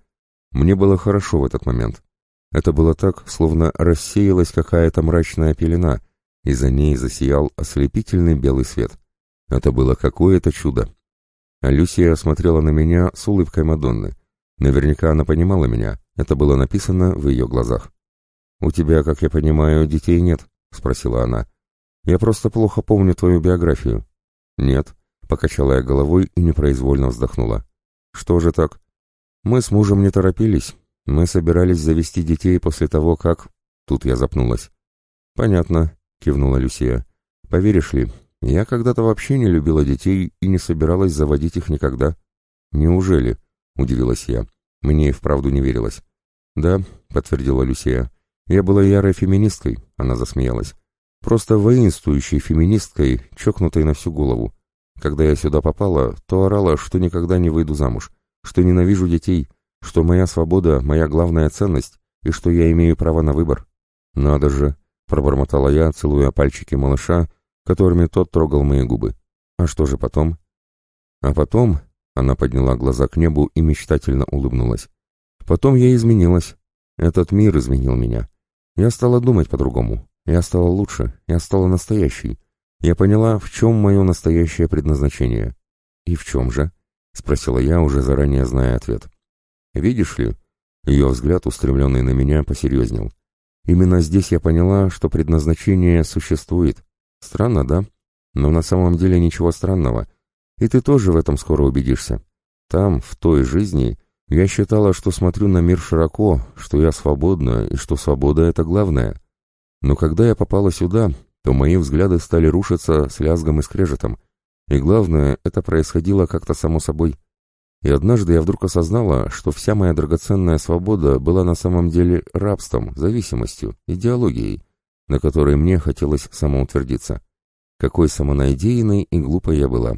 Мне было хорошо в этот момент. Это было так, словно рассеялась какая-то мрачная пелена, и за ней засиял ослепительный белый свет. Это было какое-то чудо. А Люсия смотрела на меня с улыбкой Мадонны. Наверняка она понимала меня, это было написано в ее глазах. «У тебя, как я понимаю, детей нет?» — спросила она. «Я просто плохо помню твою биографию». «Нет», — покачала я головой и непроизвольно вздохнула. «Что же так?» «Мы с мужем не торопились. Мы собирались завести детей после того, как...» Тут я запнулась. «Понятно», — кивнула Люсия. «Поверишь ли, я когда-то вообще не любила детей и не собиралась заводить их никогда». «Неужели?» — удивилась я. Мне и вправду не верилось. «Да», — подтвердила Люсия. Я была ярой феминисткой, она засмеялась. Просто воинствующей феминисткой, чокнутой на всю голову. Когда я сюда попала, то орала, что никогда не выйду замуж, что ненавижу детей, что моя свобода — моя главная ценность, и что я имею право на выбор. Надо же, — пробормотала я, целуя пальчики малыша, которыми тот трогал мои губы. А что же потом? А потом, — она подняла глаза к небу и мечтательно улыбнулась. Потом я изменилась. Этот мир изменил меня. Я стала думать по-другому. Я стала лучше. Я стала настоящей. Я поняла, в чем мое настоящее предназначение. «И в чем же?» — спросила я, уже заранее зная ответ. «Видишь ли?» — ее взгляд, устремленный на меня, посерьезнел. «Именно здесь я поняла, что предназначение существует. Странно, да? Но на самом деле ничего странного. И ты тоже в этом скоро убедишься. Там, в той жизни, я считала, что смотрю на мир широко, что я свободна и что свобода — это главное. Но когда я попала сюда, то мои взгляды стали рушиться с лязгом и скрежетом. И главное, это происходило как-то само собой. И однажды я вдруг осознала, что вся моя драгоценная свобода была на самом деле рабством, зависимостью, идеологией, на которой мне хотелось самоутвердиться. Какой самонадеянной и глупой я была.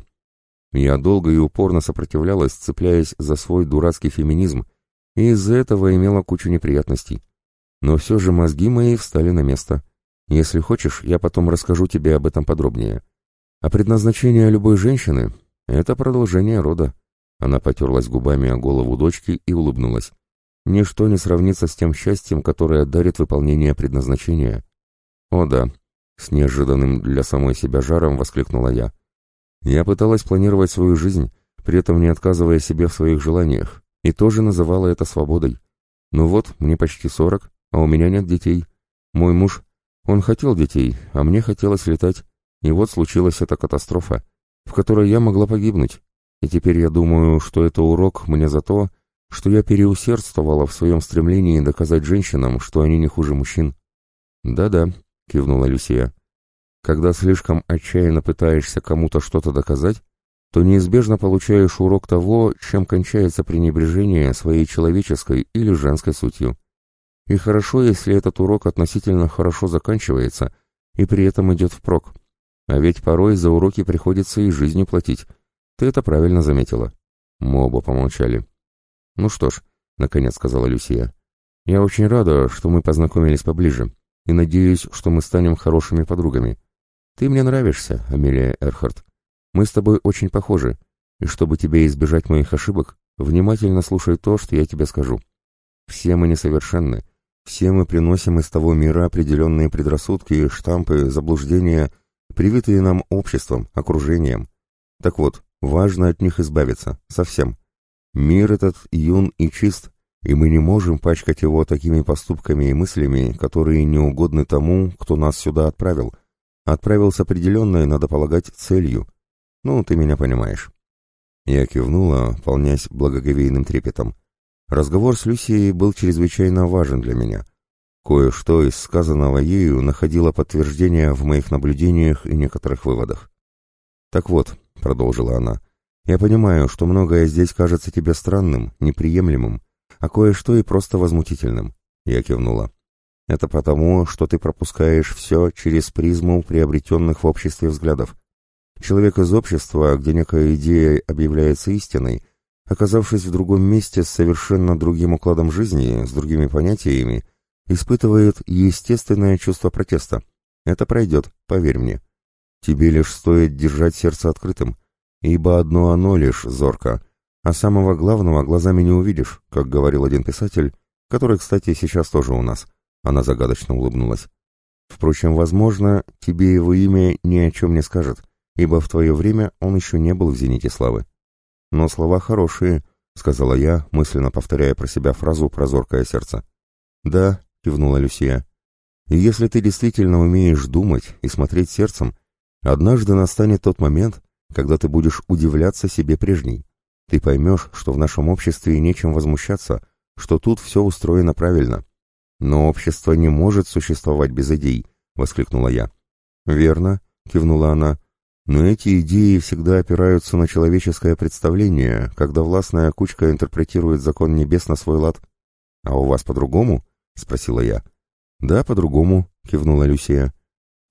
Я долго и упорно сопротивлялась, цепляясь за свой дурацкий феминизм, и из-за этого имела кучу неприятностей. Но все же мозги мои встали на место. Если хочешь, я потом расскажу тебе об этом подробнее. А предназначение любой женщины Это продолжение рода. Она потерлась губами о голову дочки и улыбнулась. Ничто не сравнится с тем счастьем, которое дарит выполнение предназначения. О да, с неожиданным для самой себя жаром воскликнула я. Я пыталась планировать свою жизнь, при этом не отказывая себе в своих желаниях, и тоже называла это свободой. Ну вот, мне почти сорок, а у меня нет детей. Мой муж, он хотел детей, а мне хотелось летать. И вот случилась эта катастрофа, в которой я могла погибнуть. И теперь я думаю, что это урок мне за то, что я переусердствовала в своем стремлении доказать женщинам, что они не хуже мужчин. «Да-да», — кивнула Люсия. «Когда слишком отчаянно пытаешься кому-то что-то доказать, то неизбежно получаешь урок того, чем кончается пренебрежение своей человеческой или женской сутью. И хорошо, если этот урок относительно хорошо заканчивается и при этом идет впрок. А ведь порой за уроки приходится и жизнью платить. Ты это правильно заметила. Мы оба помолчали. «Ну что ж», — наконец сказала Люсия, — «я очень рада, что мы познакомились поближе, и надеюсь, что мы станем хорошими подругами. Ты мне нравишься, Амелия Эрхард. Мы с тобой очень похожи, и чтобы тебе избежать моих ошибок, внимательно слушай то, что я тебе скажу. Все мы несовершенны, все мы приносим из того мира определенные предрассудки, штампы, заблуждения, привитые нам обществом, окружением. Так вот, важно от них избавиться, совсем. Мир этот юн и чист, и мы не можем пачкать его такими поступками и мыслями, которые не угодны тому, кто нас сюда отправил. Отправил с определенной, надо полагать, целью. Ну, ты меня понимаешь. Я кивнула, полнясь благоговейным трепетом. Разговор с Люсией был чрезвычайно важен для меня. Кое-что из сказанного ею находило подтверждение в моих наблюдениях и некоторых выводах. «Так вот», — продолжила она, — «я понимаю, что многое здесь кажется тебе странным, неприемлемым, а кое-что и просто возмутительным». Я кивнула. «Это потому, что ты пропускаешь все через призму приобретенных в обществе взглядов. Человек из общества, где некая идея объявляется истиной, оказавшись в другом месте с совершенно другим укладом жизни, с другими понятиями, испытывает естественное чувство протеста. Это пройдет, поверь мне. Тебе лишь стоит держать сердце открытым, ибо одно оно лишь зорко, а самого главного глазами не увидишь, как говорил один писатель, который, кстати, сейчас тоже у нас. Она загадочно улыбнулась. Впрочем, возможно, тебе его имя ни о чем не скажет, ибо в твое время он еще не был в зените славы. Но слова хорошие, — сказала я, мысленно повторяя про себя фразу про зоркое сердце. «Да», — кивнула Люсия, — «и если ты действительно умеешь думать и смотреть сердцем, однажды настанет тот момент, когда ты будешь удивляться себе прежней. Ты поймешь, что в нашем обществе нечем возмущаться, что тут все устроено правильно. Но общество не может существовать без идей», — воскликнула я. «Верно», — кивнула она, но эти идеи всегда опираются на человеческое представление, когда властная кучка интерпретирует закон небес на свой лад. «А у вас по-другому?» — спросила я. «Да, по-другому», — кивнула Люсия.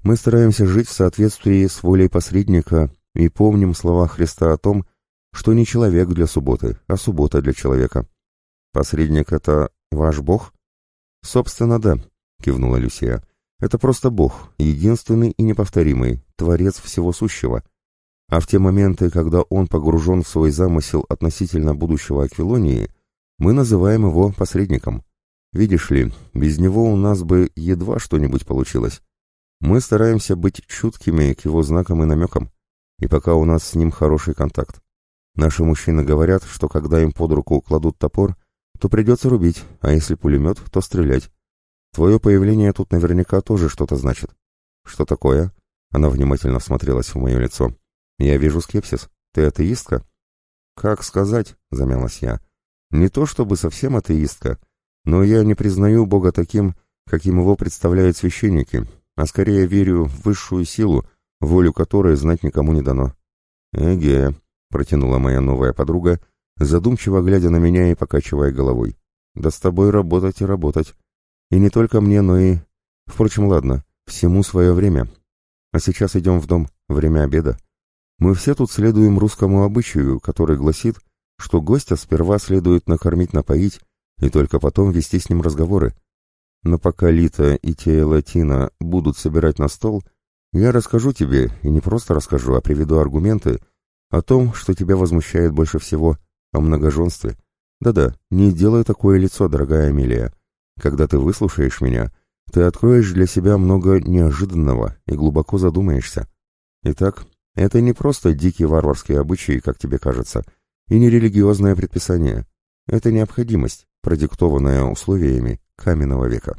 «Мы стараемся жить в соответствии с волей посредника и помним слова Христа о том, что не человек для субботы, а суббота для человека. Посредник — это ваш Бог?» «Собственно, да», — кивнула Люсия. Это просто Бог, единственный и неповторимый, Творец всего сущего. А в те моменты, когда Он погружен в свой замысел относительно будущего Аквилонии, мы называем его посредником. Видишь ли, без него у нас бы едва что-нибудь получилось. Мы стараемся быть чуткими к его знакам и намекам, и пока у нас с ним хороший контакт. Наши мужчины говорят, что когда им под руку кладут топор, то придется рубить, а если пулемет, то стрелять. Твое появление тут наверняка тоже что-то значит. Что такое? Она внимательно всмотрелась в мое лицо. Я вижу скепсис. Ты атеистка? Как сказать, замялась я. Не то чтобы совсем атеистка, но я не признаю Бога таким, каким его представляют священники, а скорее верю в высшую силу, волю которой знать никому не дано. «Эге», — протянула моя новая подруга, задумчиво глядя на меня и покачивая головой. «Да с тобой работать и работать. И не только мне, но и... Впрочем, ладно, всему свое время. А сейчас идем в дом, время обеда. Мы все тут следуем русскому обычаю, который гласит, что гостя сперва следует накормить-напоить, и только потом вести с ним разговоры. Но пока Лита и Тея Латина будут собирать на стол, я расскажу тебе, и не просто расскажу, а приведу аргументы, О том, что тебя возмущает больше всего, о многоженстве. Да-да, не делай такое лицо, дорогая Амелия. Когда ты выслушаешь меня, ты откроешь для себя много неожиданного и глубоко задумаешься. Итак, это не просто дикие варварские обычаи, как тебе кажется, и не религиозное предписание. Это необходимость, продиктованная условиями каменного века.